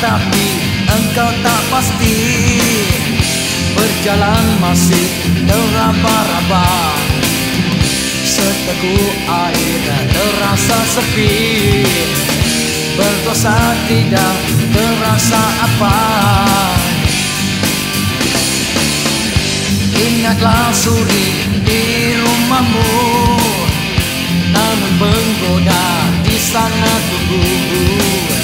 Tetapi engkau tak pasti. Berjalan masih teraba-raba. Seteguk air terasa sepi. Berdosa tidak terasa apa. Ingatlah suri di rumahmu. Namun menggoda di sana tunggu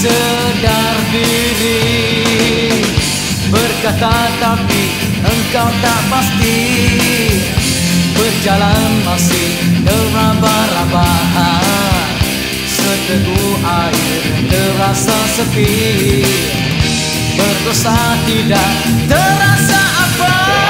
sedar diri. Berkata tapi engkau tak pasti Berjalan masih teraba-raba Seteguk air terasa sepi. Berdosa tidak terasa apa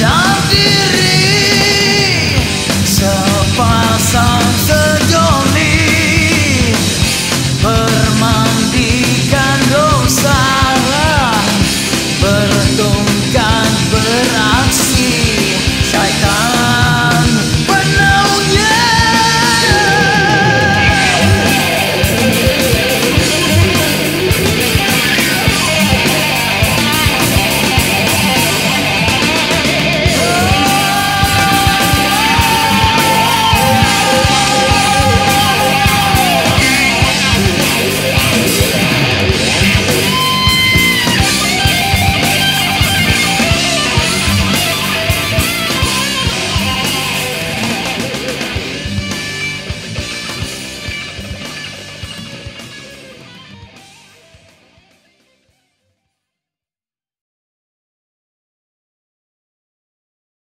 Dans